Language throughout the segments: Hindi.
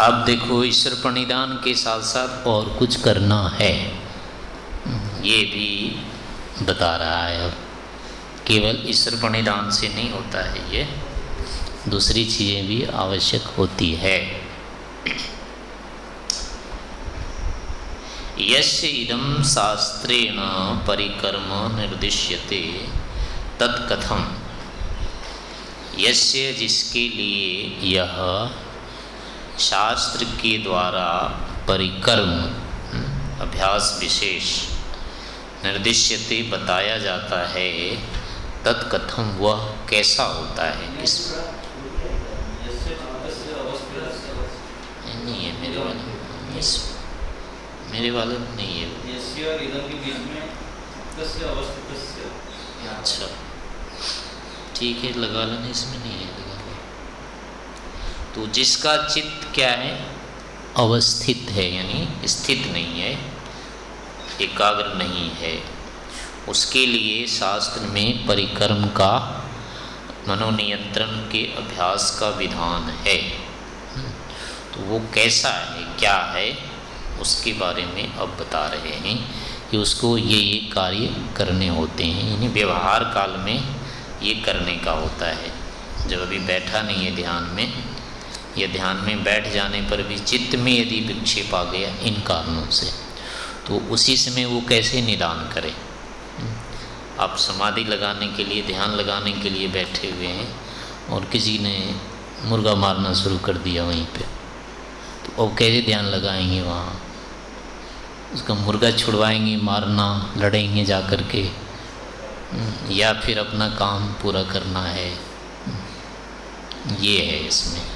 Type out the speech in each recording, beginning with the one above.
अब देखो, ईश्वर प्रणिधान के साथ साथ और कुछ करना है। ये भी बता रहा है अब। केवल ईश्वर प्रणिधान से नहीं होता है ये। दूसरी चीज़ें भी आवश्यक होती है। यश इदम शास्त्रेण परिकर्म निर्दिश्यते तत्कथम। यस्य जिसके लिए यह शास्त्र के द्वारा परिकर्म हम्म, अभ्यास विशेष निर्दिश्यते बताया जाता है तत्कथम वह कैसा होता है किस नहीं है मेरे वाले इस मेरे वाले नहीं है। अच्छा ठीक है लगा लेना इसमें नहीं है लगा तो जिसका चित्त क्या है? अवस्थित है, यानी स्थित नहीं है, एकाग्र नहीं है। उसके लिए शास्त्र में परिक्रम का मनोनियंत्रण के अभ्यास का विधान है। तो वो कैसा है, क्या है, उसके बारे में अब बता रहे हैं कि उसको ये ये कार्य करने होते हैं। यानी व्यवहार काल में ये करने का होता है। जब अभी बैठा नहीं है ध्यान में या ध्यान में बैठ जाने पर भी चित्त में यदि विक्षेप आ गया इन कारणों से तो उसी समय वो कैसे निदान करें? आप समाधि लगाने के लिए, ध्यान लगाने के लिए बैठे हुए हैं और किसी ने मुर्गा मारना शुरू कर दिया वहीं पे तो अब कैसे ध्यान लगाएँगे वहाँ? उसका मुर्गा छुड़वाएँगे, मारना, लड़ेंगे जा कर के, या फिर अपना काम पूरा करना है? ये है इसमें।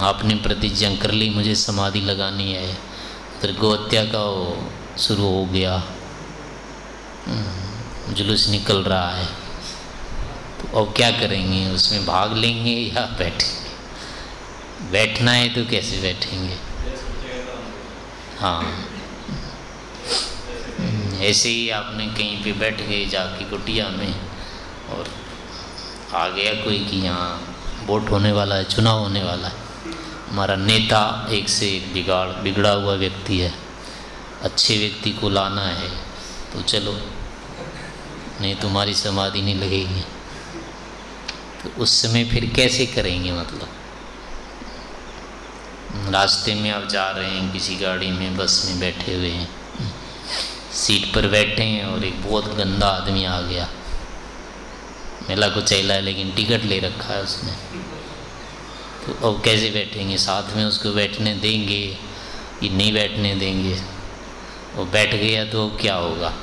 आपने प्रतिज्ञा कर ली, मुझे समाधि लगानी है। फिर गोहत्या का शुरू हो गया। जुलूस निकल रहा है। तो अब क्या करेंगे? उसमें भाग लेंगे या बैठेंगे? बैठना है तो कैसे बैठेंगे? हाँ। ऐसे ही आपने कहीं पे बैठ गए जाके कुटिया में और आ गया कोई कि यहाँ, वोट होने वाला है, चुनाव होने वाला है। हमारा नेता एक से एक बिगाड़, बिगड़ा हुआ व्यक्ति है। अच्छे व्यक्ति को लाना है तो चलो, नहीं तुम्हारी समाधि नहीं लगेगी। तो उस समय फिर कैसे करेंगे मतलब? रास्ते में आप जा रहे हैं, किसी गाड़ी में, बस में बैठे हुए हैं। सीट पर बैठे हैं और एक बहुत गंदा आदमी आ गया। मेला को चला है लेकिन टिकट ले रखा है उसने। तो अब कैसे बैठेंगे? साथ में उसको बैठने देंगे कि नहीं बैठने देंगे? वो बैठ गया तो क्या होगा?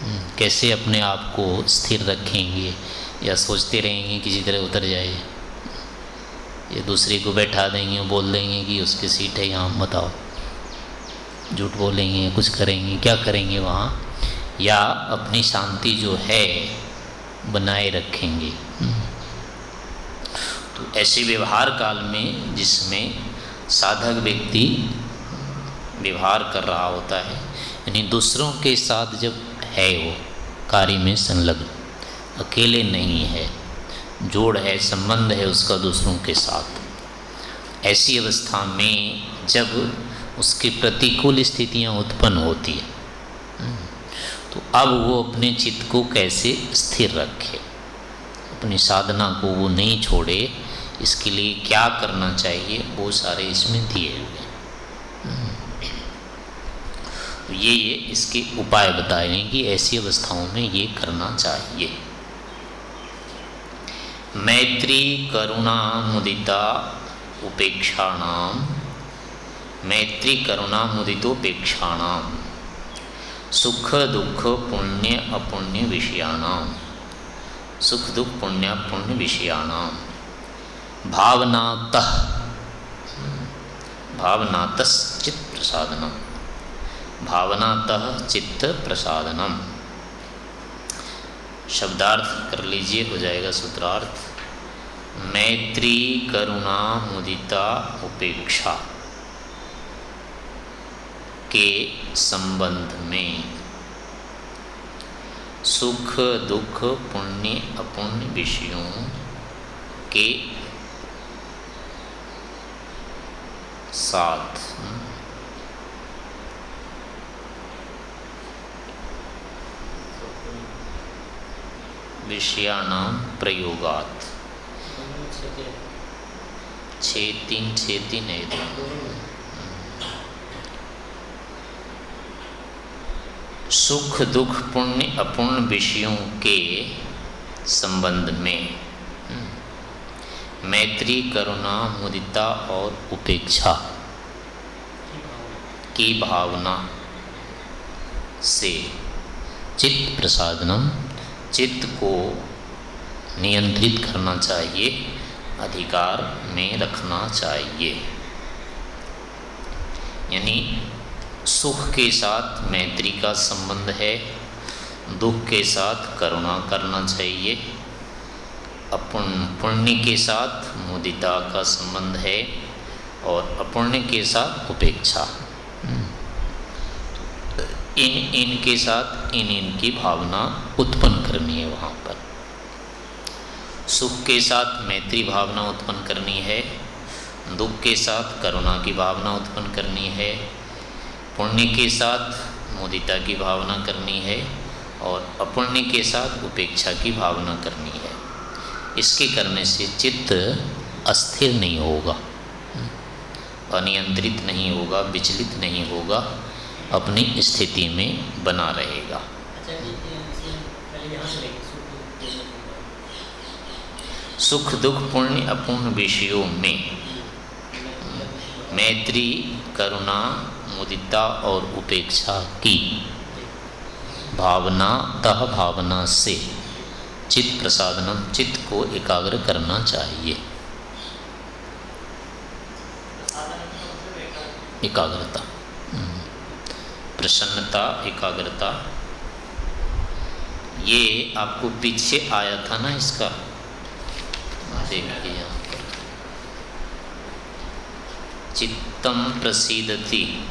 हम्म, कैसे अपने आप को स्थिर रखेंगे या सोचते रहेंगे किसी तरह उतर जाए? या दूसरे को बैठा देंगे बोल देंगे कि उसकी सीट है यहाँ बताओ झूठ बोलेंगे कुछ करेंगे क्या करेंगे वहाँ? या अपनी शांति जो है बनाए रखेंगे। हम्म। तो ऐसे व्यवहार काल में जिसमें साधक व्यक्ति व्यवहार कर रहा होता है, यानी दूसरों के साथ जब है वो, कार्य में संलग्न, अकेले नहीं है, जोड़ है, संबंध है उसका दूसरों के साथ, ऐसी अवस्था में जब उसकी प्रतिकूल स्थितियाँ उत्पन्न होती है तो अब वो अपने चित्त को कैसे स्थिर रखे, अपनी साधना को वो नहीं छोड़े इसके लिए क्या करना चाहिए? वो सारे इसमें दिए हुए तो ये ये इसके उपाय बताए हैं कि ऐसी अवस्थाओं में ये करना चाहिए। मैत्री करुणा मुदिता उपेक्षाणाम। मैत्री करुणा मुदितोपेक्षाणाम सुख, दुख, पुण्य, अपुण्य विषयाणाम। सुख, दुख, पुण्य पुण्य विषयाणाम। भावनात। भावनात चित्त प्रसादनम भावनात चित्त प्रसादनम शब्दार्थ कर लीजिए, हो जाएगा सूत्रार्थ। मैत्री, करुणा, मुदिता, उपेक्षा। के संबंध में। सुख, दुख, पुण्य, अपुण्य विषयों के सात विषयाणाम प्रयोगात। छ तीन छ तीन है सुख दुख पुण्य अपूर्ण विषयों के संबंध में मैत्री, करुणा, मुदिता और उपेक्षा। की भावना से चित्त प्रसादनम, चित्त को नियंत्रित करना चाहिए, अधिकार में रखना चाहिए। यानी सुख के साथ मैत्री का संबंध है, दुख के साथ करुणा करना चाहिए अपुण्य पुण्य के साथ मुदिता का संबंध है और अपुण्य के साथ उपेक्षा। इन इन के साथ इन इन की भावना उत्पन्न करनी है वहाँ पर। सुख के साथ मैत्री भावना उत्पन्न करनी है, दुख के साथ करुणा की भावना उत्पन्न करनी है, पुण्य के साथ मुदिता की भावना करनी है और अपुण्य के साथ उपेक्षा की भावना करनी है। इसके करने से चित्त अस्थिर नहीं होगा अनियंत्रित नहीं होगा विचलित नहीं होगा अपनी स्थिति में बना रहेगा। सुख दुख पुण्य अपूर्ण विषयों में। मैत्री करुणा मुदिता और उपेक्षा की भावना तह भावना से चित्त प्रसादनम चित्त को एकाग्र करना चाहिए। एकाग्रता। हम्म। प्रसन्नता, एकाग्रता। ये आपको पीछे आया था ना इसका? देखिए यहाँ पर। चित्तम प्रसिदति।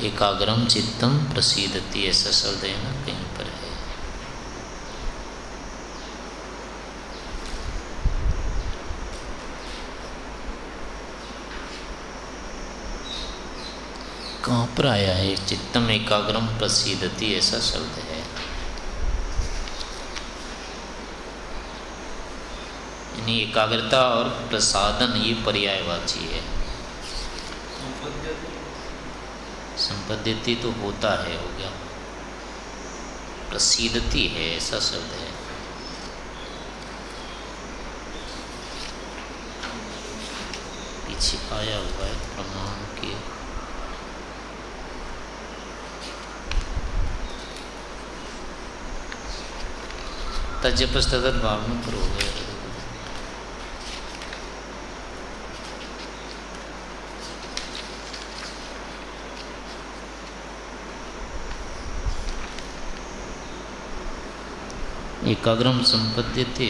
एकाग्रम चित्तम प्रसिदति, ऐसा शब्द है ना कहीं पर है कहाँ पर आया है, चित्तम एकाग्रम प्रसिदति, ऐसा शब्द है। यानी एकाग्रता और प्रसादन, ये पर्यायवाची है। संपद्यति तो होता है, हो गया। प्रसिद्धति है, ऐसा शब्द है। पीछे आया हुआ है प्रमाण के तजपस्तद भावना पर हो गया एकाग्रम संपद्यते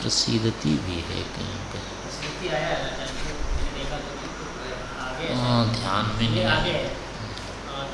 प्रसिद्धति भी है कहीं पर हाँ। ध्यान में नहीं आगे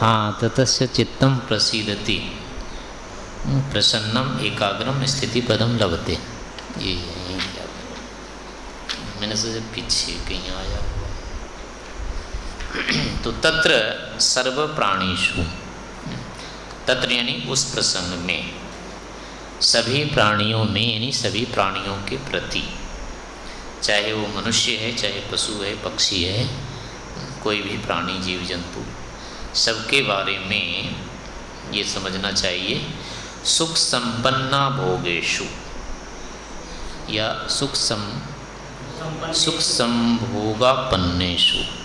हाँ ततस्य चित्तम प्रसिदति। प्रसन्नम, एकाग्रम, स्थिति पदम लभते। ये मैंने सोचा पीछे कहीं आया तो तत्र सर्व प्राणीशु तत्र यानी उस प्रसंग में, सभी प्राणियों में, यानी सभी प्राणियों के प्रति, चाहे वो मनुष्य है, चाहे पशु है, पक्षी है, कोई भी प्राणी, जीव, जंतु सबके बारे में ये समझना चाहिए। सुख संपन्ना भोगेशु या सुख सम सुख संभोगापन्नेशु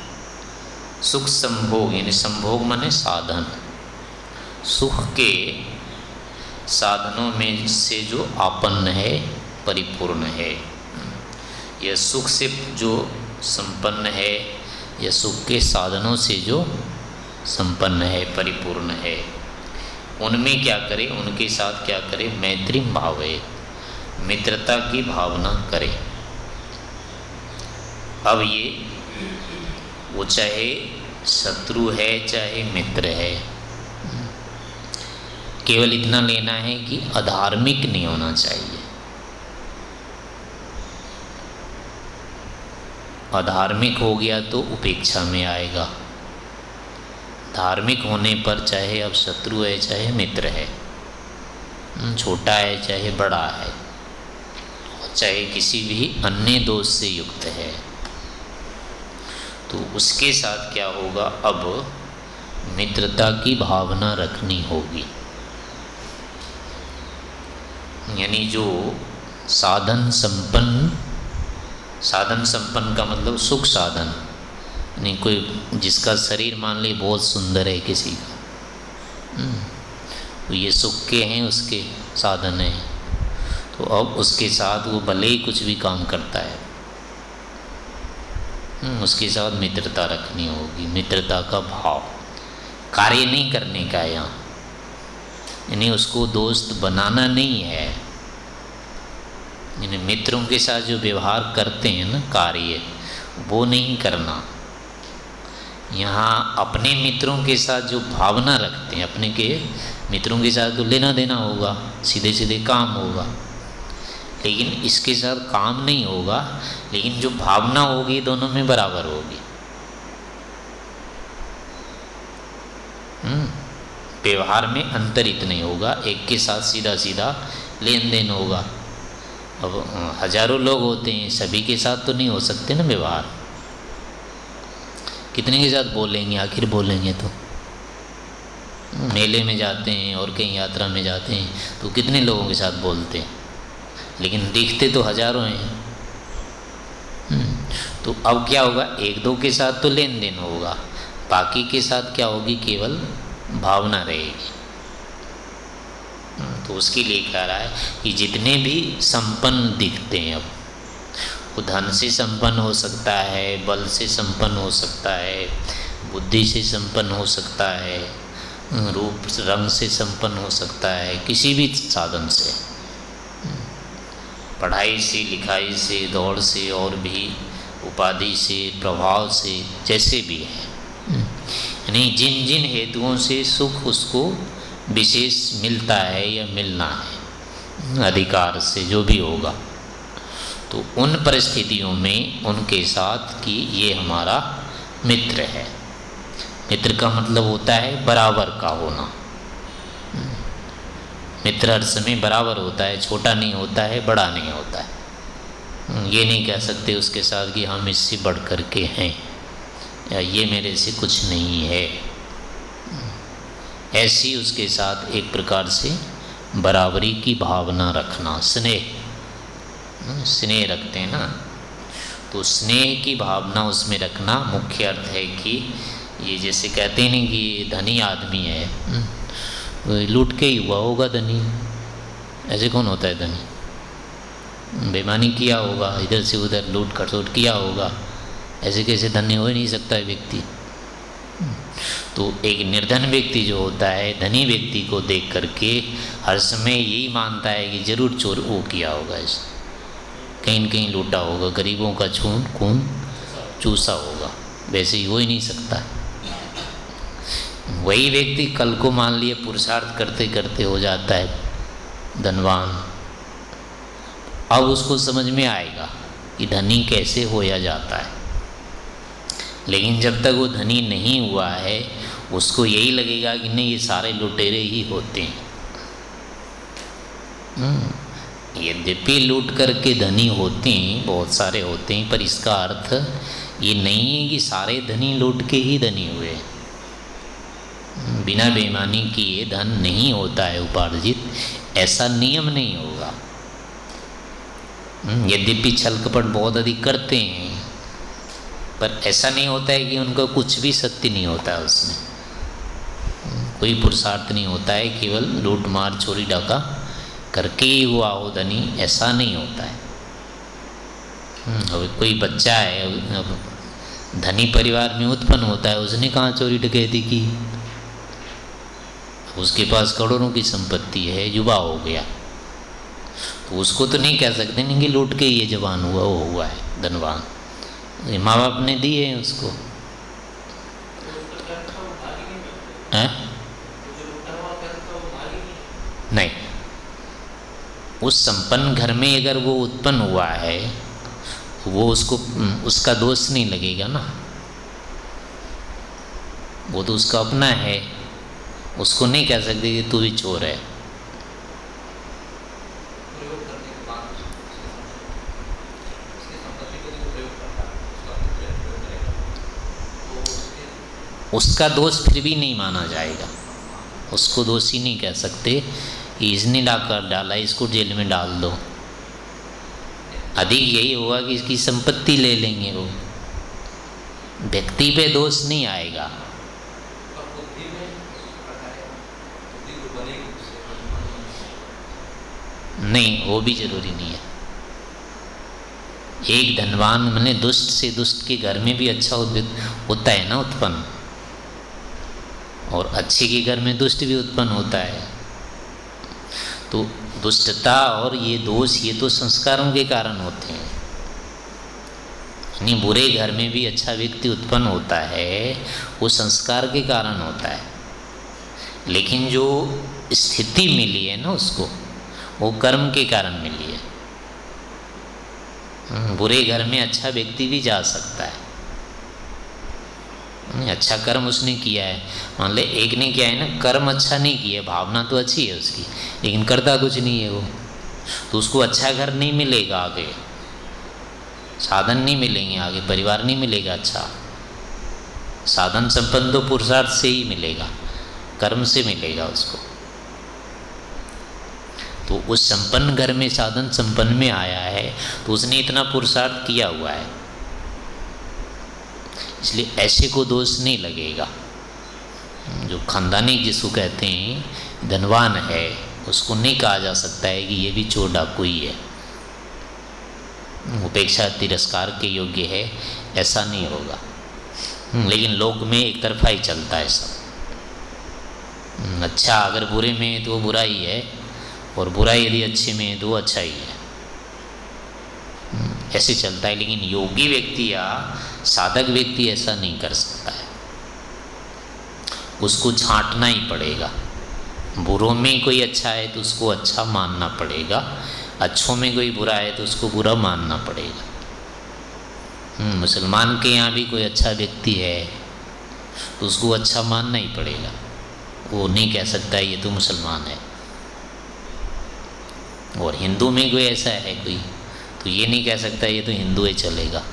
सुख संभोग यानी संभोग माने साधन। सुख के साधनों में से जो आपन्न है परिपूर्ण है। यह सुख से जो संपन्न है या सुख के साधनों से जो संपन्न है, परिपूर्ण है। उनमें क्या करे, उनके साथ क्या करे, मैत्री भाव, मित्रता की भावना करे। अब ये, वो चाहे शत्रु है, चाहे मित्र है, केवल इतना लेना है कि अधार्मिक नहीं होना चाहिए। अधार्मिक हो गया तो उपेक्षा में आएगा। धार्मिक होने पर चाहे अब शत्रु है चाहे मित्र है हम्म, छोटा है चाहे बड़ा है चाहे किसी भी अन्य दोष से युक्त है तो उसके साथ क्या होगा? अब मित्रता की भावना रखनी होगी। यानी जो साधन संपन्न साधन संपन्न का मतलब सुख साधन। यानी कोई जिसका शरीर मान ली बहुत सुंदर है किसी का। हम्म, तो ये सुख के हैं उसके साधन हैं। तो अब उसके साथ वो भले ही कुछ भी काम करता है। हम्म, उसके साथ मित्रता रखनी होगी मित्रता का भाव। कार्य नहीं करने का यहाँ। यानी उसको दोस्त बनाना नहीं है। यानी मित्रों के साथ जो व्यवहार करते हैं ना कार्य वो नहीं करना। यहाँ अपने मित्रों के साथ जो भावना रखते हैं अपने के मित्रों के साथ तो लेना देना होगा सीधे सीधे काम होगा। लेकिन इसके साथ काम नहीं होगा लेकिन जो भावना होगी दोनों में बराबर होगी। हम्म, व्यवहार में अंतरित नहीं होगा एक के साथ सीधा सीधा लेन देन होगा। अब हज़ारों लोग होते हैं सभी के साथ तो नहीं हो सकते ना व्यवहार। कितने के साथ बोलेंगे आखिर बोलेंगे तो। मेले में जाते हैं और कहीं यात्रा में जाते हैं तो कितने लोगों के साथ बोलते हैं? लेकिन दिखते तो हज़ारों हैं। हम्म, तो अब क्या होगा? एक दो के साथ तो लेन देन होगा। बाकी के साथ क्या होगी? केवल भावना रहेगी। हम्म, तो उसके लिए कह रहा है कि जितने भी संपन्न दिखते हैं अब वो धन से संपन्न हो सकता है, बल से संपन्न हो सकता है, बुद्धि से संपन्न हो सकता है, रूप, रंग से संपन्न हो सकता है, किसी भी साधन से। पढ़ाई से, लिखाई से, दौड़ से, और भी उपाधि से, प्रभाव से, जैसे भी है। यानी जिन जिन हेतुओं से सुख उसको विशेष मिलता है या मिलना है, अधिकार से, जो भी होगा। तो उन परिस्थितियों में उनके साथ कि ये हमारा मित्र है। मित्र का मतलब होता है बराबर का होना। मित्र हर समय बराबर होता है, छोटा नहीं होता है, बड़ा नहीं होता है। ये नहीं कह सकते उसके साथ कि हम इससे बढ़ कर के हैं, या ये मेरे से कुछ नहीं है। ऐसी उसके साथ एक प्रकार से बराबरी की भावना रखना, स्नेह। स्नेह रखते हैं ना। तो स्नेह की भावना उसमें रखना मुख्य अर्थ है कि ये जैसे कहते हैं कि धनी आदमी है हम्म, लूट के ही हुआ होगा धनी। ऐसे कौन होता है धनी? बेमानी किया होगा इधर से उधर लूट खटोट किया होगा। ऐसे कैसे धन्य हो ही नहीं सकता है व्यक्ति। तो एक निर्धन व्यक्ति जो होता है धनी व्यक्ति को देख करके हर समय यही मानता है कि ज़रूर चोर वो किया होगा ऐसा कहीं न कहीं लूटा होगा, गरीबों का छून खून चूसा होगा। वैसे ही हो ही नहीं सकता। वही व्यक्ति कल को मान लिए पुरुषार्थ करते करते हो जाता है, धनवान। अब उसको समझ में आएगा कि धनी कैसे होया जाता है। लेकिन जब तक वो धनी नहीं हुआ है, उसको यही लगेगा कि नहीं, ये सारे लुटेरे ही होते हैं। हम्म। यद्यपि लूट करके धनी होते हैं बहुत सारे होते हैं पर इसका अर्थ ये नहीं है कि सारे धनी लूट के ही धनी हुए बिना बेईमानी किए धन नहीं होता है उपार्जित ऐसा नियम नहीं होगा। हम्म, यद्यपि छल कपट बहुत अधिक करते हैं पर ऐसा नहीं होता है कि उनका कुछ भी सत्य नहीं होता है उसमें। कोई पुरुषार्थ नहीं होता है केवल लूट मार चोरी डाका करके ही हुआ हो धनी ऐसा नहीं होता है। हम्म, अब कोई बच्चा है धनी परिवार में उत्पन्न होता है उसने कहाँ चोरी डकैती की? उसके पास करोड़ों की संपत्ति है युवा हो गया। तो उसको तो नहीं कह सकते नहीं कि लूट के ये जवान हुआ वो हुआ है धनवान। माँ बाप ने दिए हैं उसको। है? नहीं उस संपन्न घर में अगर वो उत्पन्न हुआ है वो उसको उसका दोष नहीं लगेगा ना। वो तो उसका अपना है उसको नहीं कह सकते कि तू भी चोर है। उसका दोष फिर भी नहीं माना जाएगा। उसको दोषी नहीं कह सकते। इसने डाकर डाला, इसको जेल में डाल दो। अधिक यही होगा कि इसकी संपत्ति ले लेंगे वो। व्यक्ति पे दोष नहीं आएगा। नहीं, वो भी ज़रूरी नहीं है। एक धनवान मैंने दुष्ट से दुष्ट के घर में भी अच्छा होता है ना उत्पन्न? और अच्छे के घर में दुष्ट भी उत्पन्न होता है। तो दुष्टता और ये दोष ये तो संस्कारों के कारण होते हैं। यानी बुरे घर में भी अच्छा व्यक्ति उत्पन्न होता है वो संस्कार के कारण होता है। लेकिन जो स्थिति मिली है ना उसको वो कर्म के कारण मिली है। हम्म, बुरे घर में अच्छा व्यक्ति भी जा सकता है। अच्छा कर्म उसने किया है। मान ले, एक ने किया है ना, कर्म अच्छा नहीं किया, भावना तो अच्छी है उसकी, लेकिन करता कुछ नहीं है वो। तो उसको अच्छा घर नहीं मिलेगा आगे। साधन नहीं मिलेंगे आगे, परिवार नहीं मिलेगा अच्छा। साधन संपन्न तो पुरुषार्थ से ही मिलेगा, कर्म से मिलेगा उसको। तो उस संपन्न घर में साधन संपन्न में आया है तो उसने इतना पुरुषार्थ किया हुआ है। इसलिए ऐसे को दोष नहीं लगेगा। जो खानदानी जिसको कहते हैं, धनवान है, उसको नहीं कहा जा सकता है कि ये भी चोर डाकू ही है। उपेक्षा तिरस्कार के योग्य है, ऐसा नहीं होगा। लेकिन लोग में एक तरफा ही चलता है सब। अच्छा अगर बुरे में है तो वो बुरा ही है, और बुरा यदि अच्छे में है तो वो अच्छा ही है। ऐसे चलता है लेकिन योगी व्यक्ति या साधक व्यक्ति ऐसा नहीं कर सकता है। उसको छांटना ही पड़ेगा। बुरों में कोई अच्छा है तो उसको अच्छा मानना पड़ेगा। अच्छों में कोई बुरा है तो उसको बुरा मानना पड़ेगा। हम्म, मुसलमान के यहाँ भी कोई अच्छा व्यक्ति है तो उसको अच्छा मानना ही पड़ेगा। वो नहीं कह सकता ये तो मुसलमान है। और हिंदू में कोई ऐसा है कोई? तो ये नहीं कह सकता ये तो हिंदू ही चलेगा।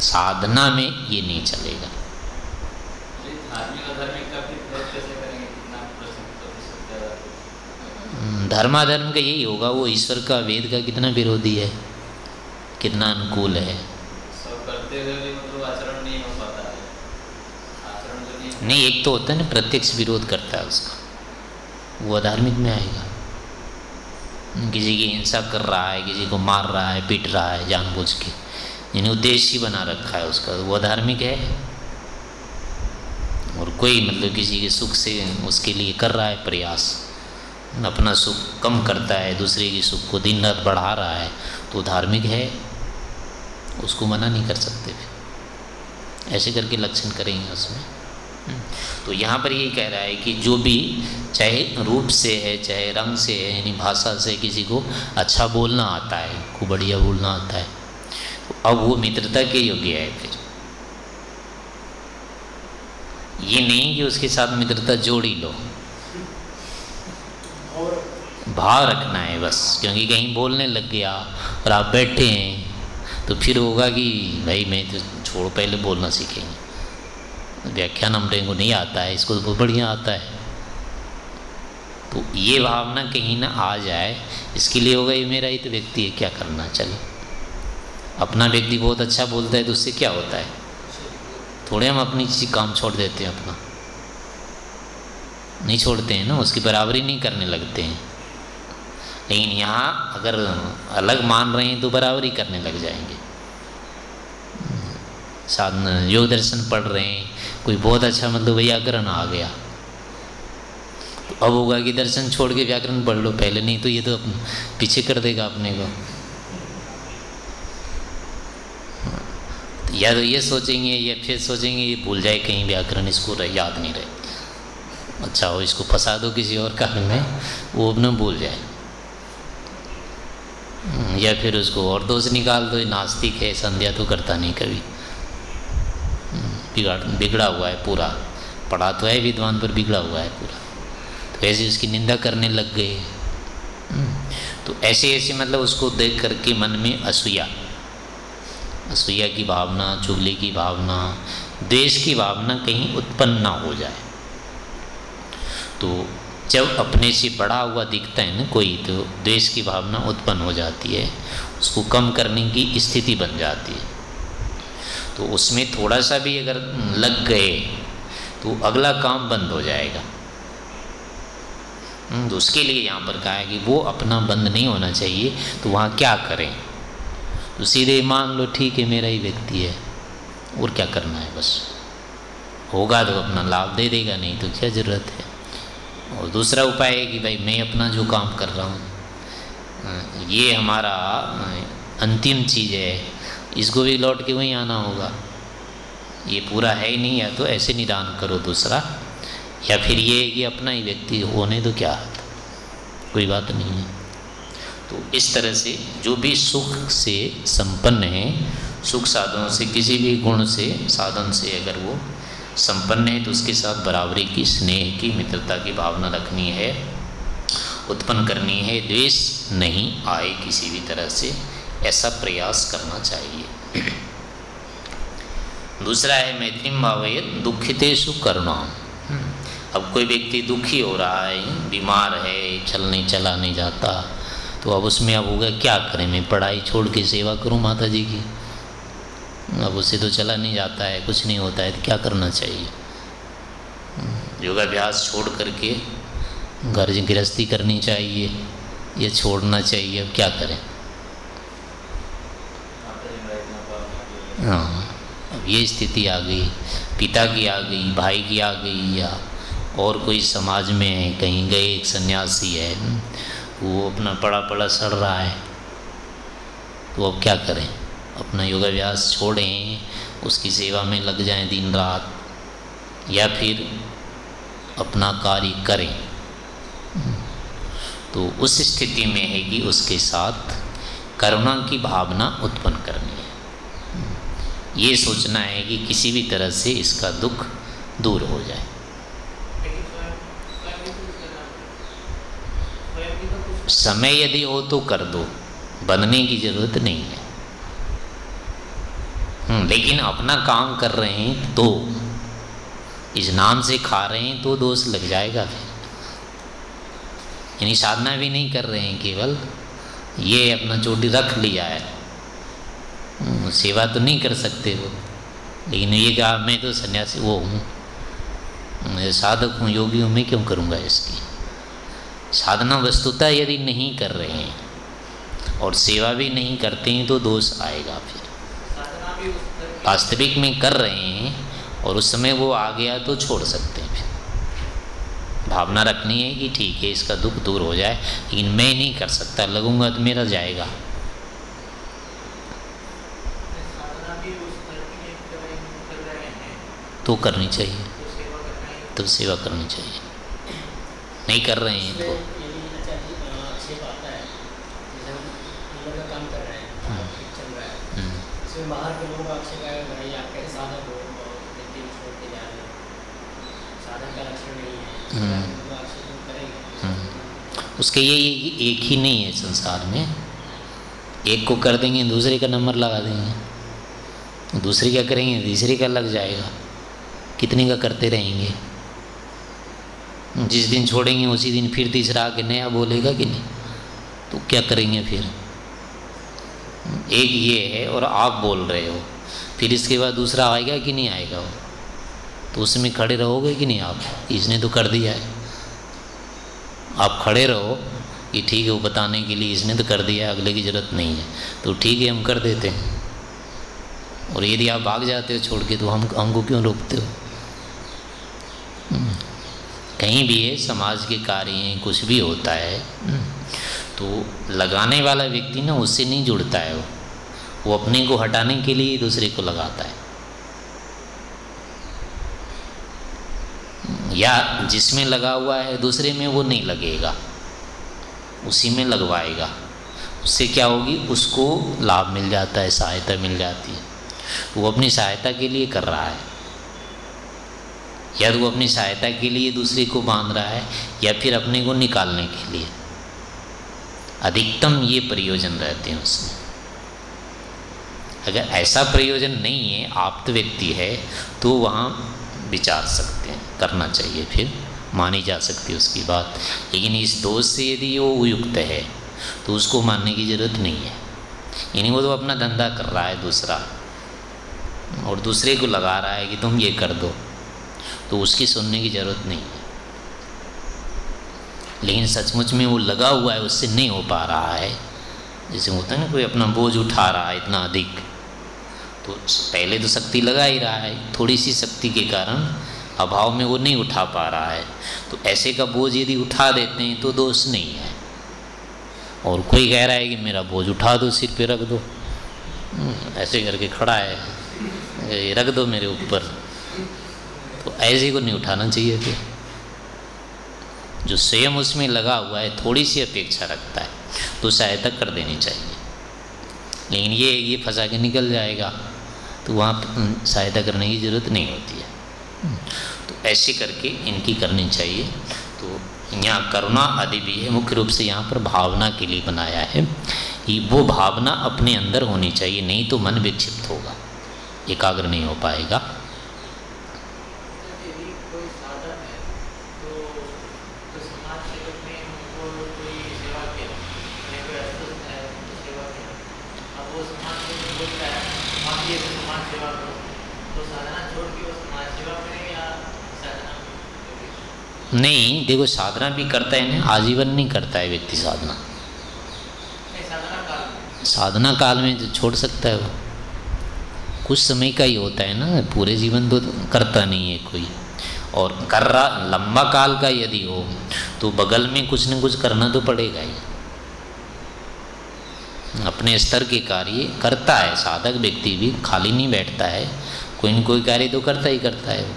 साधना में ये नहीं चलेगा। हम्म, धर्माधर्म का यही होगा वो ईश्वर का वेद का कितना विरोधी है कितना अनुकूल है। नहीं एक तो होता है ना प्रत्यक्ष विरोध करता है उसका। वो अधार्मिक में आएगा। किसी की हिंसा कर रहा है, किसी को मार रहा है, पीट रहा है, जानबूझ के। यानी उद्देश्य ही बना रखा है उसका। वो धार्मिक है। और कोई मतलब किसी के सुख से उसके लिए कर रहा है प्रयास। अपना सुख कम करता है, दूसरे के सुख को दिन रात बढ़ा रहा है तो धार्मिक है। उसको मना नहीं कर सकते फिर। ऐसे करके लक्षण करेंगे उसमें। तो यहाँ पर ये कह रहा है कि जो भी चाहे रूप से है, चाहे रंग से है, यानी भाषा से किसी को अच्छा बोलना आता है खूब बढ़िया बोलना आता है तो अब वो मित्रता के योग्य है फिर। ये नहीं कि उसके साथ मित्रता जोड़ी लो। भाव रखना है बस, क्योंकि कहीं बोलने लग गया और आप बैठे हैं तो फिर होगा कि भाई मैं तो छोड़, पहले बोलना सीखेंगे। व्याख्यान हम को नहीं आता है, इसको तो बहुत बढ़िया आता है। तो ये भावना कहीं ना आ जाए, इसके लिए होगा ये मेरा ही तो व्यक्ति है, क्या करना, चलो। अपना व्यक्ति बहुत अच्छा बोलता है तो उससे क्या होता है? थोड़े हम अपनी चीज़, काम छोड़ देते हैं अपना। नहीं छोड़ते हैं ना, उसकी बराबरी नहीं करने लगते हैं। लेकिन यहाँ अगर अलग मान रहे हैं तो बराबरी करने लग जाएँगे। साधन योग दर्शन पढ़ रहे हैं कोई बहुत अच्छा मतलब व्याकरण आ गया। अब होगा कि दर्शन छोड़ के व्याकरण पढ़ लो पहले नहीं तो ये तो पीछे कर देगा अपने को। या तो ये सोचेंगे या फिर सोचेंगे ये भूल जाए कहीं व्याकरण इसको रह, याद नहीं रहे। अच्छा हो इसको फंसा दो किसी और काम में वो अपना भूल जाए। या फिर उसको और दोष निकाल दो नास्तिक है संध्या तो करता नहीं कभी। बिगड़ बिगड़ा हुआ है पूरा। पढ़ा तो है विद्वान पर बिगड़ा हुआ है पूरा। तो ऐसे उसकी निंदा करने लग गए। हम्म, तो ऐसे ऐसे मतलब उसको देख करके मन में असूया। असूया की भावना चुगली की भावना देश की भावना कहीं उत्पन्न ना हो जाए। तो जब अपने से बड़ा हुआ दिखता है ना कोई तो देश की भावना उत्पन्न हो जाती है। उसको कम करने की स्थिति बन जाती है। तो उसमें थोड़ा सा भी अगर लग गए तो अगला काम बंद हो जाएगा। हम्म, तो उसके लिए यहाँ पर कहा है कि वो अपना बंद नहीं होना चाहिए तो वहाँ क्या करें? तो सीधे मान लो ठीक है मेरा ही व्यक्ति है और क्या करना है बस? होगा तो अपना लाभ दे देगा नहीं तो क्या ज़रूरत है? और दूसरा उपाय है कि भाई मैं अपना जो काम कर रहा हूँ ये हमारा अंतिम चीज़ है। इसको भी लौट के वहीं आना होगा। ये पूरा है ही नहीं, या तो ऐसे निदान करो दूसरा, या फिर ये कि अपना ही व्यक्ति होने तो क्या कोई बात नहीं है। तो इस तरह से जो भी सुख से संपन्न है, सुख साधनों से, किसी भी गुण से, साधन से अगर वो संपन्न है तो उसके साथ बराबरी की, स्नेह की, मित्रता की भावना रखनी है, उत्पन्न करनी है, द्वेष नहीं आए किसी भी तरह से। ऐसा प्रयास करना चाहिए। दूसरा है मैत्री भावयत दुखितेशु करुणा अब कोई व्यक्ति दुखी हो रहा है, बीमार है, चलने चला नहीं जाता तो अब उसमें अब होगा क्या करें? मैं पढ़ाई छोड़ के सेवा करूँ माता जी की? अब उसे तो चला नहीं जाता है, कुछ नहीं होता है तो क्या करना चाहिए? योगाभ्यास छोड़ करके घर गृहस्थी करनी चाहिए, या छोड़ना चाहिए, अब क्या करें हाँ अब ये स्थिति आ गई, पिता की आ गई, भाई की आ गई, या और कोई समाज में है कहीं गए, एक सन्यासी है, वो अपना पड़ा पड़ा सड़ रहा है तो अब क्या करें? अपना योगाभ्यास छोड़ें, उसकी सेवा में लग जाएँ दिन रात, या फिर अपना कार्य करें। तो उस स्थिति में है कि उसके साथ करुणा की भावना उत्पन्न करनी। है ये सोचना है कि किसी भी तरह से इसका दुख दूर हो जाए। समय यदि हो तो कर दो बनने की ज़रूरत नहीं है। हम्म, लेकिन अपना काम कर रहे हैं तो इस नाम से खा रहे हैं तो दोष लग जाएगा फिर। यानी साधना भी नहीं कर रहे हैं केवल ये अपना चोटी रख लिया है। सेवा तो नहीं कर सकते वो। लेकिन ये कहा मैं तो सन्यासी वो हूँ। साधक हूँ योगी हूँ मैं क्यों करूँगा इसकी? साधना वस्तुता यदि नहीं कर रहे हैं और सेवा भी नहीं करते हैं तो दोष आएगा फिर। वास्तविक में कर रहे हैं और उस समय वो आ गया तो छोड़ सकते हैं फिर। भावना रखनी है कि ठीक है इसका दुख दूर हो जाए लेकिन मैं नहीं कर सकता लगूँगा तो मेरा जाएगा। तो करनी चाहिए। तो सेवा करनी चाहिए। नहीं कर रहे हैं तो। हो हम्म। उसके ये एक ही नहीं है संसार में। एक को कर देंगे, दूसरे का नंबर लगा देंगे। दूसरे क्या करेंगे, तीसरे का लग जाएगा। कितने का करते रहेंगे? जिस दिन छोड़ेंगे, उसी दिन फिर तीसरा आके नया बोलेगा कि नहीं? तो क्या करेंगे फिर? एक ये है और आप बोल रहे हो। फिर इसके बाद दूसरा आएगा कि नहीं आएगा? वो तो उसमें खड़े रहोगे कि नहीं आप? इसने तो कर दिया है। आप खड़े रहो कि ठीक है, वो बताने के लिए इसने तो कर दिया अगले की ज़रूरत नहीं है। तो ठीक है, हम कर देते हैं। और यदि आप भाग जाते हो छोड़ के तो हम, हमको क्यों रोकते हो। कहीं भी है समाज के कार्य हैं कुछ भी होता है हम्म, तो लगाने वाला व्यक्ति ना उससे नहीं जुड़ता है वो। वो अपने को हटाने के लिए दूसरे को लगाता है। या जिसमें लगा हुआ है दूसरे में वो नहीं लगेगा। उसी में लगवाएगा। उससे क्या होगी? उसको लाभ मिल जाता है सहायता मिल जाती है। वो अपनी सहायता के लिए कर रहा है। या तो वो अपनी सहायता के लिए दूसरे को बाँध रहा है, या फिर अपने को निकालने के लिए। अधिकतम ये प्रयोजन रहते हैं उसमें। अगर ऐसा प्रयोजन नहीं है, आप्त व्यक्ति है तो वहाँ विचार सकते हैं, करना चाहिए फिर, मानी जा सकती है उसकी बात। लेकिन इस दोष से यदि वो उपयुक्त है तो उसको मानने की ज़रूरत नहीं है। यानी वो तो अपना धंधा कर रहा है दूसरा, और दूसरे को लगा रहा है कि तुम ये कर दो। तो उसकी सुनने की ज़रूरत नहीं है। लेकिन सचमुच में वो लगा हुआ है उससे नहीं हो पा रहा है। जैसे होता है ना कोई अपना बोझ उठा रहा है इतना अधिक तो पहले तो शक्ति लगा ही रहा है। थोड़ी सी शक्ति के कारण अभाव में वो नहीं उठा पा रहा है। तो ऐसे का बोझ यदि उठा देते हैं तो दोष नहीं है। और कोई कह रहा है कि मेरा बोझ उठा दो सिर पे रख दो। हम्म, ऐसे करके खड़ा है। रख दो मेरे ऊपर। तो ऐसे को नहीं उठाना चाहिए फिर। जो स्वयं उसमें लगा हुआ है, थोड़ी सी अपेक्षा रखता है तो सहायता कर देनी चाहिए। लेकिन ये ये फंसा के निकल जाएगा तो वहाँ सहायता करने की ज़रूरत नहीं होती है। तो ऐसे करके इनकी करनी चाहिए। तो यहाँ करुणा आदि भी है, मुख्य रूप से यहाँ पर भावना के लिए बनाया है कि वो भावना अपने अंदर होनी चाहिए, नहीं तो मन विक्षिप्त होगा, एकाग्र नहीं हो पाएगा। नहीं, देखो साधना भी करता है ना, आजीवन नहीं करता है व्यक्ति साधना। साधना काल में जो छोड़ सकता है वो। कुछ समय का ही होता है ना, पूरे जीवन तो करता नहीं है कोई। और कर रहा, लंबा काल का यदि हो तो बगल में कुछ न कुछ करना तो पड़ेगा ही। अपने स्तर के कार्य करता है, साधक व्यक्ति भी खाली नहीं बैठता है, कोई न कोई कार्य तो करता ही करता है वो।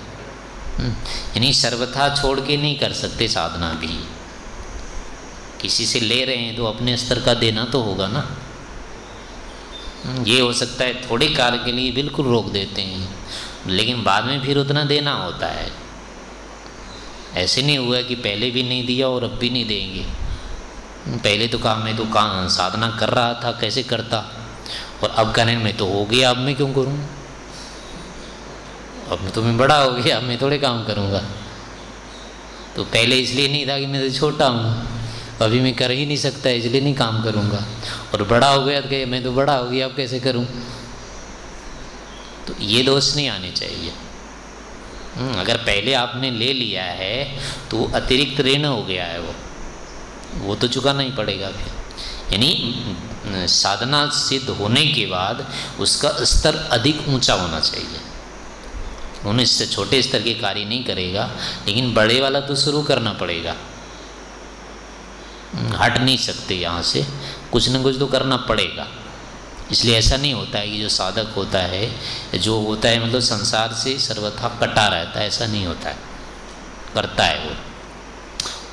यानी सर्वथा छोड़ के नहीं कर सकते साधना भी। किसी से ले रहे हैं तो अपने स्तर का देना तो होगा ना। हम्म, ये हो सकता है थोड़े काल के लिए बिल्कुल रोक देते हैं लेकिन बाद में फिर उतना देना होता है। ऐसे नहीं हुआ कि पहले भी नहीं दिया और अब भी नहीं देंगे। हम्म, पहले तो काम मैं तो काम साधना कर रहा था कैसे करता? और अब कहने में तो हो गया अब मैं क्यों करूँ? अब तो मैं बड़ा हो गया मैं थोड़े काम करूँगा। तो पहले इसलिए नहीं था कि मैं तो छोटा हूँ अभी मैं कर ही नहीं सकता इसलिए नहीं काम करूँगा। और बड़ा हो गया तो मैं तो बड़ा हो गया अब कैसे करूँ? तो ये दोष नहीं आने चाहिए। हम्म, अगर पहले आपने ले लिया है तो अतिरिक्त ऋण हो गया है वो। वो तो चुकाना ही पड़ेगा फिर। यानी साधना सिद्ध होने के बाद उसका स्तर अधिक ऊँचा होना चाहिए। उन्हें इससे छोटे स्तर के कार्य नहीं करेगा, लेकिन बड़े वाला तो शुरू करना पड़ेगा। हट नहीं सकते यहाँ से, कुछ न कुछ तो करना पड़ेगा। इसलिए ऐसा नहीं होता है कि जो साधक होता है, जो होता है मतलब संसार से सर्वथा कटा रहता है, ऐसा नहीं होता है। करता है वो।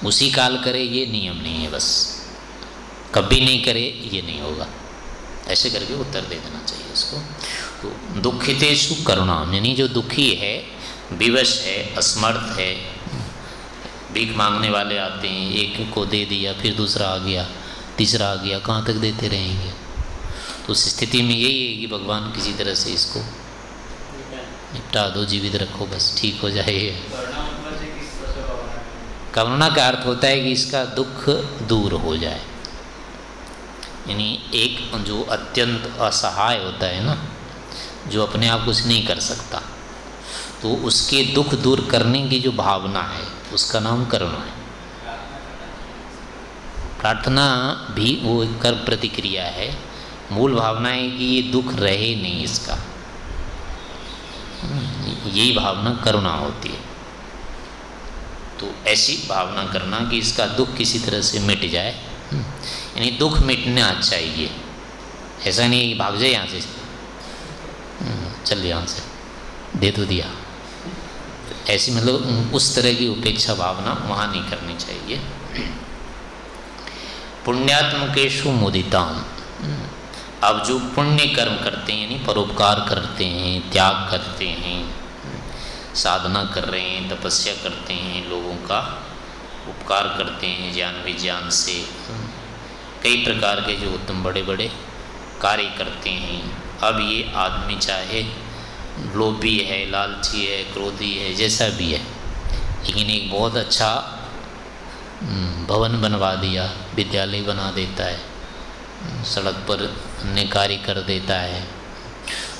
उसी काल करे, ये नियम नहीं है बस। कभी नहीं करे, ये नहीं होगा। ऐसे करके उत्तर दे देना चाहिए उसको। तो दुखितेशु करुणा, यानी जो दुखी है, विवश है, असमर्थ है, भीख मांगने वाले आते हैं, एक को दे दिया, फिर दूसरा आ गया, तीसरा आ गया, कहाँ तक देते रहेंगे? तो उस स्थिति में यही है कि भगवान किसी तरह से इसको निपटा दो, जीवित रखो, बस ठीक हो जाए। करुणा का अर्थ होता है कि इसका दुख दूर हो जाए। यानी एक जो अत्यंत असहाय होता है ना जो अपने आप कुछ नहीं कर सकता। तो उसके दुख दूर करने की जो भावना है, उसका नाम करुणा है। प्रार्थना भी वो कर प्रतिक्रिया है। मूल भावना है कि ये दुख रहे नहीं इसका। यही भावना करुणा होती है। तो ऐसी भावना करना कि इसका दुख किसी तरह से मिट जाए। यानी दुख मिटना चाहिए। ऐसा नहीं भाग जाए यहाँ से। चल यहाँ से दे तो दिया। ऐसी मतलब उस तरह की उपेक्षा भावना वहाँ नहीं करनी चाहिए। पुण्यात्मकेशु मुदिताम। अब जो पुण्य कर्म करते हैं, यानी परोपकार करते हैं, त्याग करते हैं, साधना कर रहे हैं, तपस्या करते हैं, लोगों का उपकार करते हैं, ज्ञान विज्ञान से, कई प्रकार के जो उत्तम बड़े बड़े कार्य करते हैं। अब ये आदमी चाहे लोभी है लालची है क्रोधी है जैसा भी है। लेकिन एक बहुत अच्छा हम्म, भवन बनवा दिया विद्यालय बना देता है सड़क पर अन्य कार्य कर देता है।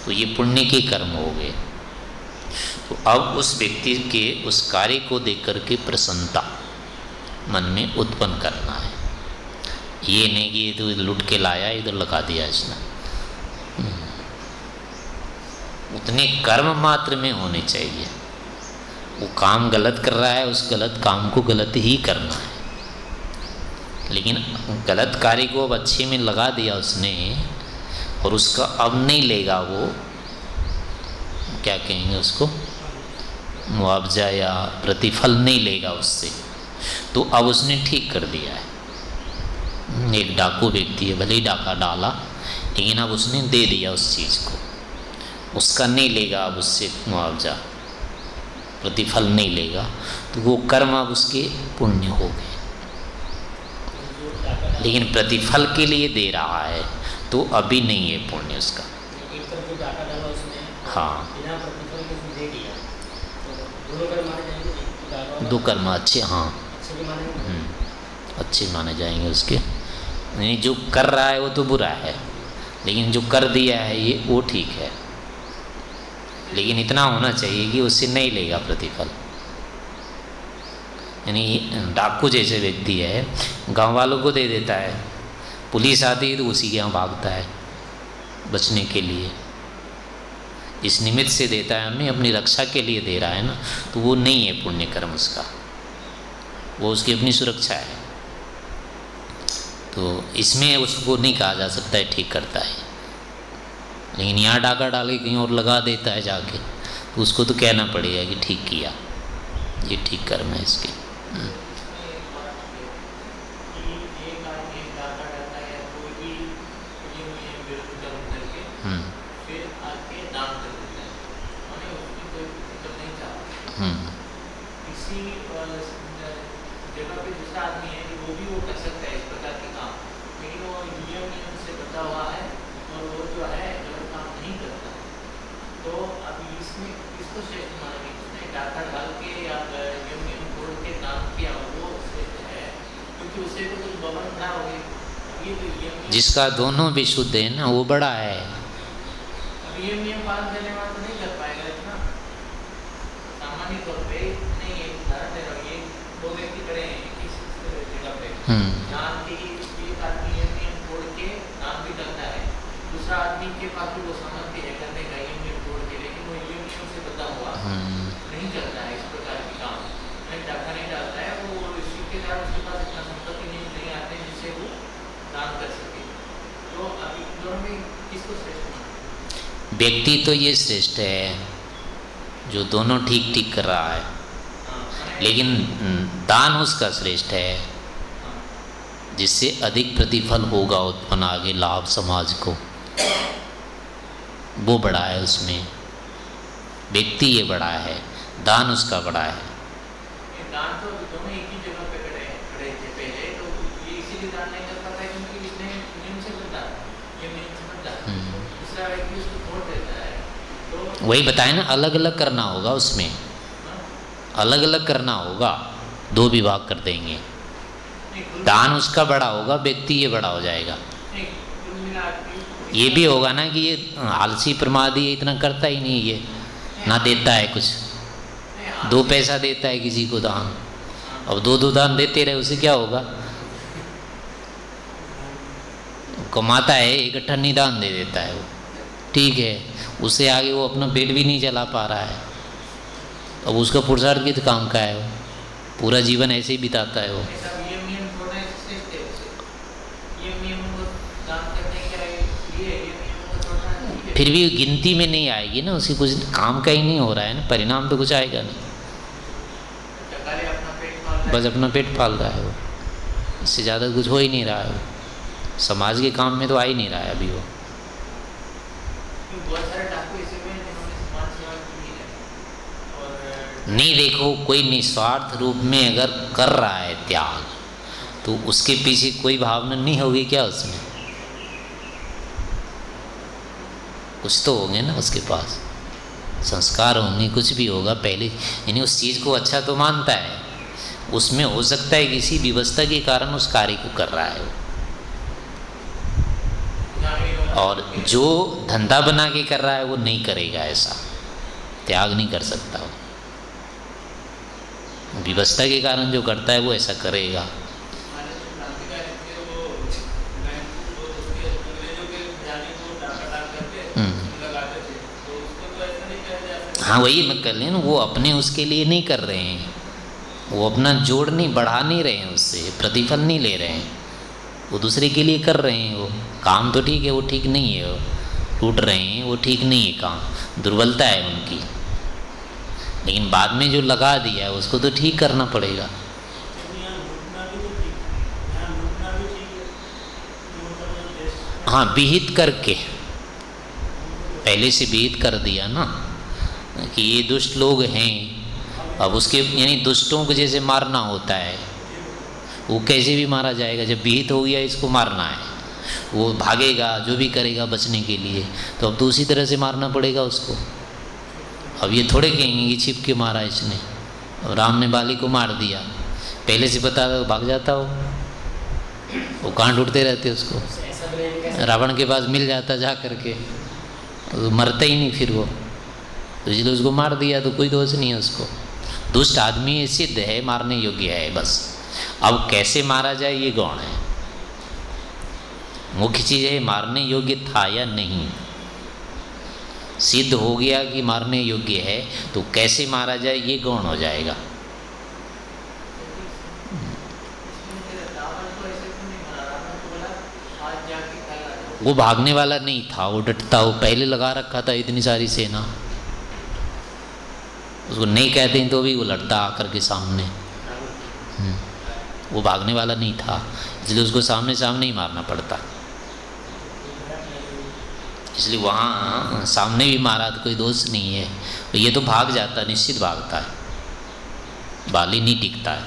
तो ये पुण्य के कर्म हो गए। तो अब उस व्यक्ति के उस कार्य को देख करके प्रसन्नता मन में उत्पन्न करना है। ये नहीं कि तो लुट के लाया इधर लगा दिया इसने। उतने कर्म मात्र में होने चाहिए। वो काम गलत कर रहा है, उस गलत काम को गलत ही करना है। लेकिन गलत कार्य को अब अच्छे में लगा दिया उसने और उसका अब नहीं लेगा वो, क्या कहेंगे उसको? मुआवजा या प्रतिफल नहीं लेगा उससे। तो अब उसने ठीक कर दिया है। एक डाकू व्यक्ति है, भले ही डाका डाला, लेकिन अब उसने दे दिया उस चीज़ को। उसका नहीं लेगा अब उससे मुआवजा प्रतिफल नहीं लेगा तो वो कर्म अब उसके पुण्य हो गए। लेकिन प्रतिफल के लिए दे रहा है तो अभी नहीं है पुण्य उसका। हाँ। दो कर्म अच्छे हाँ। हम्म, अच्छे माने जाएँगे उसके। नहीं जो कर रहा है वो तो बुरा है लेकिन जो कर दिया है ये वो ठीक है। लेकिन इतना होना चाहिए कि उससे नहीं लेगा प्रतिफल। यानी डाकू जैसे व्यक्ति है, गाँव वालों को दे देता है, पुलिस आती है तो उसी के यहाँ भागता है बचने के लिए। इस निमित्त से देता है हमें, अपनी रक्षा के लिए दे रहा है ना तो वो नहीं है पुण्य कर्म उसका। वो उसकी अपनी सुरक्षा है। तो इसमें उसको नहीं कहा जा सकता है, ठीक करता है। लेकिन यहाँ डाका डाल के कहीं और लगा देता है जाके तो उसको तो कहना पड़ेगा कि ठीक किया। ये ठीक कर्म है इसके हम्म। हम्म। हम्म। जगह पे दूसरा आदमी है कि वो भी वो कर सकता है इस प्रकार के काम लेकिन वो नियम नियम से बता हुआ है और वो जो है नहीं करता तो अभी इसमें इसको श्रेष्ठ मानेंगे उसने डाटा डाल के या ज़मीन तोड़ के काम किया वो श्रेष्ठ है क्योंकि उससे तो कुछ भवन खड़ा हो गई तो जिसका दोनों भी शुद्ध है ना वो बड़ा है अभी ये नियम पालन करने वाला तो नहीं कर पाएगा इतना सामान्य तौर पे नहीं ये उदाहरण दे रहा हूँ ये दो व्यक्ति खड़े हैं इस जगह पे हम्म। जहाँ की एक आदमी ये नियम तोड़ के नाम भी करता है दूसरा आदमी के पास भी वो सामर्थ्य है करने का ये नियम तोड़ के लेकिन वो ये नियम से बता हुआ हम्म। नहीं करता है इस प्रकार के काम नहीं डाका नहीं डालता है वो इसी के कारण उसके पास इतना संपत्ति नहीं नहीं आते जिससे वो दान कर सके तो अभी दोनों में किसको श्रेष्ठ व्यक्ति तो ये श्रेष्ठ है, जो दोनों ठीक ठीक कर रहा है। लेकिन दान उसका श्रेष्ठ हाँ। जिससे अधिक प्रतिफल होगा उत्पन्न आगे लाभ समाज को। वो बड़ा है उसमें। व्यक्ति ये बड़ा है, दान उसका बड़ा है। दान तो वही बताए ना अलग अलग करना होगा उसमें। अलग अलग करना होगा, दो विभाग कर देंगे। दान उसका बड़ा होगा, व्यक्ति ये बड़ा हो जाएगा। ये भी होगा ना कि ये, आलसी प्रमादी इतना करता ही नहीं ये, ना देता है कुछ। दो पैसा देता है किसी को दान। अब दो दो दान देते रहे, उसे क्या होगा? कमाता है, इकट्ठा निदान दे देता है वो। ठीक है उससे आगे वो अपना पेट भी नहीं चला पा रहा है। अब उसका पुरुषार्थ कित काम का है वो। पूरा जीवन ऐसे ही बिताता है वो। फिर भी गिनती में नहीं आएगी ना उसकी कुछ काम का ही नहीं हो रहा है ना परिणाम तो कुछ आएगा नहीं। बस अपना पेट पाल रहा है वो। इससे ज़्यादा कुछ हो ही नहीं रहा है वो। समाज के काम में तो आ ही नहीं रहा है अभी वो। नहीं देखो, कोई निस्वार्थ रूप में अगर कर रहा है त्याग तो उसके पीछे कोई भावना नहीं होगी क्या उसमें? कुछ तो होंगे ना उसके पास। संस्कार होंगे, कुछ भी होगा, पहले, यानी उस चीज़ को अच्छा तो मानता है। उसमें हो सकता है किसी व्यवस्था के कारण उस कार्य को कर रहा है और जो धंधा बना के कर रहा है वो नहीं करेगा ऐसा। त्याग नहीं कर सकता वो। व्यवस्था के कारण जो करता है वो ऐसा करेगा। हम्म। हाँ वही मैं कर लें वो अपने उसके लिए नहीं कर रहे हैं। वो अपना जोड़ नहीं, बढ़ा नहीं रहे हैं उससे, प्रतिफल नहीं ले रहे हैं। वो दूसरे के लिए कर रहे हैं वो। काम तो ठीक है, वो ठीक नहीं है। टूट रहे हैं, वो ठीक नहीं है काम। दुर्बलता है उनकी। लेकिन बाद में जो लगा दिया है उसको तो ठीक करना पड़ेगा। हाँ विहित करके। पहले से विहित कर दिया ना, कि ये दुष्ट लोग हैं। अब उसके, यानी दुष्टों को जैसे मारना होता है, वो कैसे भी मारा जाएगा। जब विहित हो गया, इसको मारना है। वो भागेगा, जो भी करेगा बचने के लिए। तो अब दूसरी तरह से मारना पड़ेगा उसको। अब ये थोड़े कहेंगे कि छिप के मारा इसने। राम ने बाली को मार दिया। पहले से बता तो भाग जाता हो। वो कांड उठते रहते उसको। रावण के पास मिल जाता जा करके। तो मरता ही नहीं फिर वो। तो इसलिए उसको मार दिया तो कोई दोष नहीं है उसको। दुष्ट आदमी सिद्ध है मारने योग्य है, बस। अब कैसे मारा जाए, ये गौण है। मुख्य चीज़ है, मारने योग्य था या नहीं? सिद्ध हो गया कि मारने योग्य है तो कैसे मारा जाए, ये गौण हो जाएगा। वो भागने वाला नहीं था, वो डटता, वो पहले लगा रखा था इतनी सारी सेना। उसको नहीं कहते तो भी वो लड़ता आकर के सामने। हम्म। वो भागने वाला नहीं था, इसलिए उसको सामने सामने ही मारना पड़ता। इसलिए वहाँ सामने भी मारा तो कोई दोष नहीं है। तो ये तो भाग जाता है, निश्चित भागता है। बाली नहीं टिकता है।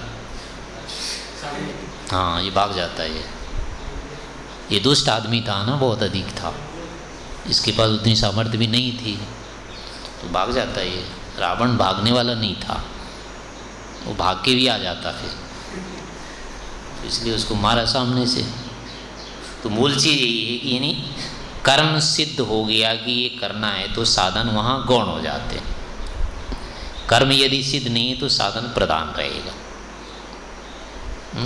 हाँ ये भाग जाता है ये। ये दुष्ट आदमी था ना, बहुत अधिक था। इसके पास उतनी सामर्थ्य भी नहीं थी। तो भाग जाता है ये। रावण भागने वाला नहीं था। वो भाग के भी आ जाता फिर। तो इसलिए उसको मारा सामने से। तो मूल चीज़ यही है कि यानी कर्म सिद्ध हो गया कि ये करना है तो साधन वहाँ गौण हो जाते हैं। कर्म यदि सिद्ध नहीं है तो साधन प्रदान रहेगा।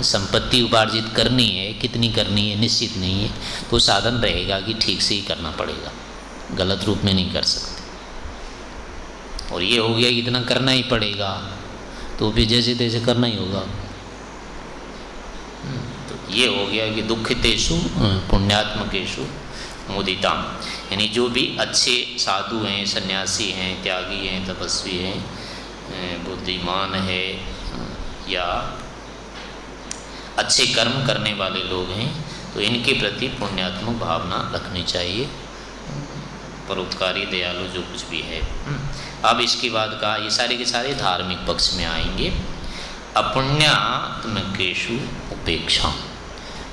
संपत्ति उपार्जित करनी है, कितनी करनी है, निश्चित नहीं है तो साधन रहेगा कि ठीक से ही करना पड़ेगा। गलत रूप में नहीं कर सकते। और ये हो गया कि इतना करना ही पड़ेगा तो फिर जैसे तैसे करना ही होगा। तो ये हो गया कि दुखितेशु पुण्यात्मकेशु मुदिता यानी जो भी अच्छे साधु हैं, सन्यासी हैं, त्यागी हैं, तपस्वी हैं बुद्धिमान है, या अच्छे कर्म करने वाले लोग हैं तो इनके प्रति पुण्यात्मक भावना रखनी चाहिए। परोपकारी दयालु जो कुछ भी है। अब इसके बाद का ये सारे के सारे धार्मिक पक्ष में आएँगे। अपुण्यात्मकेशु उपेक्षा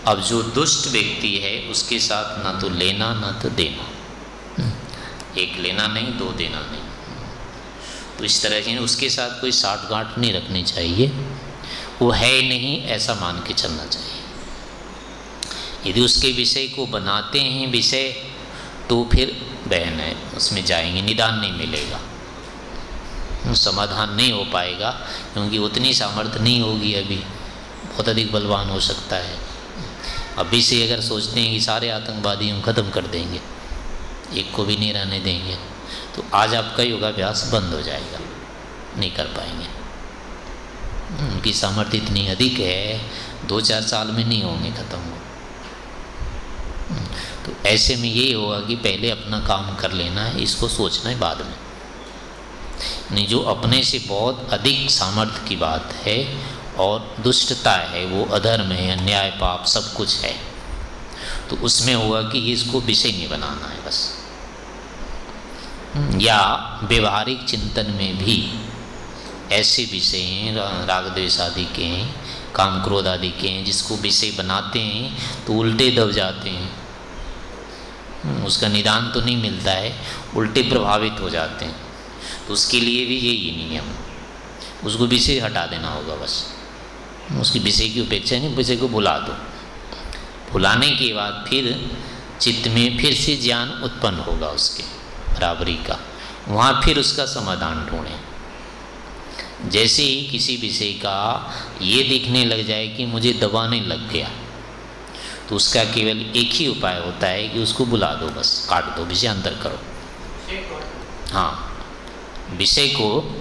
अब जो दुष्ट व्यक्ति है, उसके साथ ना तो लेना, ना तो देना। एक लेना नहीं, दो देना नहीं। तो इस तरह से उसके साथ कोई साठ गांठ नहीं रखनी चाहिए। वो है नहीं, ऐसा मान के चलना चाहिए। यदि उसके विषय को बनाते हैं विषय तो फिर बहन है, उसमें जाएँगे, निदान नहीं मिलेगा। समाधान नहीं हो पाएगा, क्योंकि उतनी सामर्थ्य नहीं होगी अभी। बहुत अधिक बलवान हो सकता है। अभी से अगर सोचते हैं कि सारे आतंकवादी हम ख़त्म कर देंगे, एक को भी नहीं रहने देंगे तो आज आपका योगाभ्यास बंद हो जाएगा, नहीं कर पाएँगे। उनकी सामर्थ्य इतनी अधिक है, दो चार साल में नहीं होंगे ख़त्म हो तो ऐसे में ये होगा कि पहले अपना काम कर लेना है, इसको सोचना है बाद में। नहीं, जो अपने से बहुत अधिक सामर्थ्य की बात है और दुष्टता है वो अधर्म है अन्याय पाप सब कुछ है। तो उसमें हुआ कि इसको विषय नहीं बनाना है बस। या व्यवहारिक चिंतन में भी ऐसे विषय हैं राग द्वेष आदि के हैं काम क्रोध आदि के हैं जिसको विषय बनाते हैं तो उल्टे दब जाते हैं। हम्म, उसका निदान तो नहीं मिलता है उल्टे प्रभावित हो जाते हैं। तो उसके लिए भी यही नियम। उसको विषय हटा देना होगा बस। उसकी विषय की उपेक्षा नहीं विषय को भुला दो। भुलाने के बाद फिर चित्त में फिर से ज्ञान उत्पन्न होगा उसके बराबरी का। वहाँ फिर उसका समाधान ढूंढें। जैसे ही किसी विषय का ये दिखने लग जाए कि मुझे दबाने लग गया तो उसका केवल एक ही उपाय होता है कि उसको बुला दो बस काट दो विषय अंतर करो हाँ। विषय को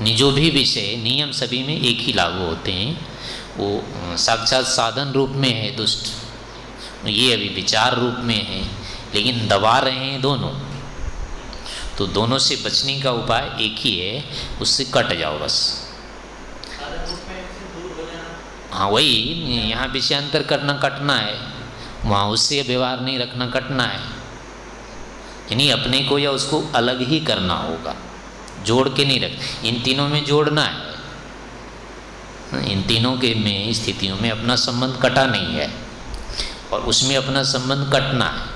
जो भी विषय, नियम सभी में एक ही लागू होते हैं। वो साक्षात साधन रूप में है दुष्ट। ये अभी विचार रूप में है, लेकिन दबा रहे हैं दोनों। तो दोनों से बचने का उपाय एक ही है, उससे कट जाओ बस। हाँ वही, यहाँ विषयांतर करना कटना है। वहाँ उससे व्यवहार नहीं रखना कटना है। यानी अपने को या उसको अलग ही करना होगा। जोड़ के नहीं रख, इन तीनों में जोड़ना है। इन तीनों के में, स्थितियों में अपना संबंध कटा नहीं है, और उसमें अपना संबंध कटना है।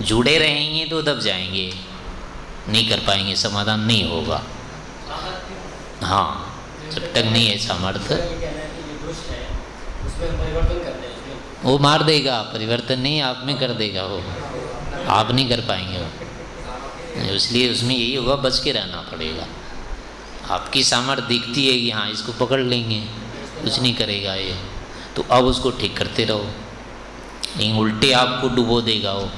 जुड़े रहेंगे तो दब जाएँगे, नहीं कर पाएँगे, समाधान नहीं होगा। हाँ जब तक नहीं है सामर्थ्य। वो मार देगा, परिवर्तन नहीं, आप में कर देगा वो। आप नहीं कर पाएँगे वो। इसलिए उसमें यही होगा, बच के रहना पड़ेगा। आपकी सामर्थ्य दिखती है कि हाँ इसको पकड़ लेंगे, कुछ नहीं करेगा ये। तो अब उसको ठीक करते रहो। लेकिन उल्टे आपको डुबो देगा वो।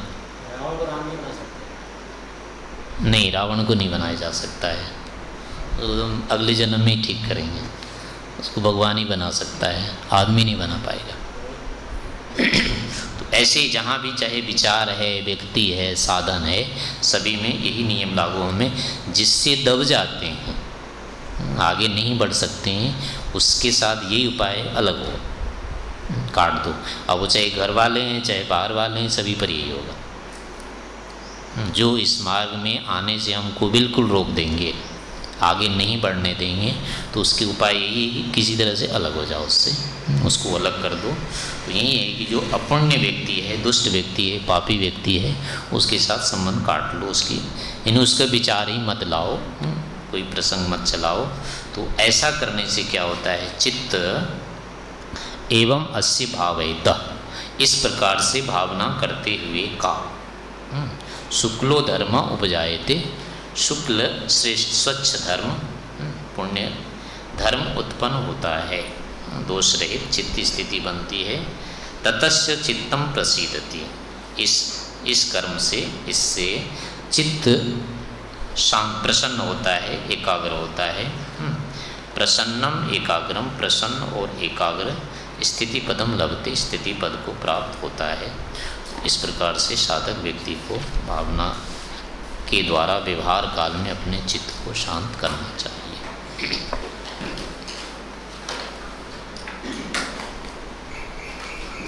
नहीं, रावण को नहीं बनाया जा सकता है। तो अगले जन्म में ही ठीक करेंगे। उसको भगवान ही बना सकता है। आदमी नहीं बना पाएगा। तो ऐसे जहाँ भी चाहे विचार है, व्यक्ति है, साधन है, सभी में यही नियम लागू हमें, जिससे दब जाते हैं, आगे नहीं बढ़ सकते हैं, उसके साथ यही उपाय अलग हो। काट दो। अब वो चाहे घर वाले हैं, चाहे बाहर वाले हैं, सभी पर यही होगा। जो इस मार्ग में आने से हमको बिल्कुल रोक देंगे। आगे नहीं बढ़ने देंगे तो उसके उपाय यही है कि किसी तरह से अलग हो जाओ उससे, उसको अलग कर दो। तो यही है कि जो अपुण्य व्यक्ति है, दुष्ट व्यक्ति है, पापी व्यक्ति है, उसके साथ संबंध काट लो उसकी। यानी उसका विचार ही मत लाओ, कोई प्रसंग मत चलाओ। तो ऐसा करने से क्या होता है, चित्त एवं अस्य भावित, इस प्रकार से भावना करते हुए का शुक्लो धर्म उपजाए शुक्ल श्रेष्ठ स्वच्छ धर्म पुण्य, धर्म उत्पन्न होता है। दोष रहित चित्त स्थिति बनती है। ततस्य चित्तम प्रसिद्धति इस इस कर्म से, इससे चित्त शांत, प्रसन्न होता है, एकाग्र होता है। प्रसन्नम एकाग्रम, प्रसन्न और एकाग्र स्थिति पदम लभते, स्थिति पद को प्राप्त होता है। इस प्रकार से साधक व्यक्ति को भावना के द्वारा व्यवहार काल में अपने चित्त को शांत करना चाहिए।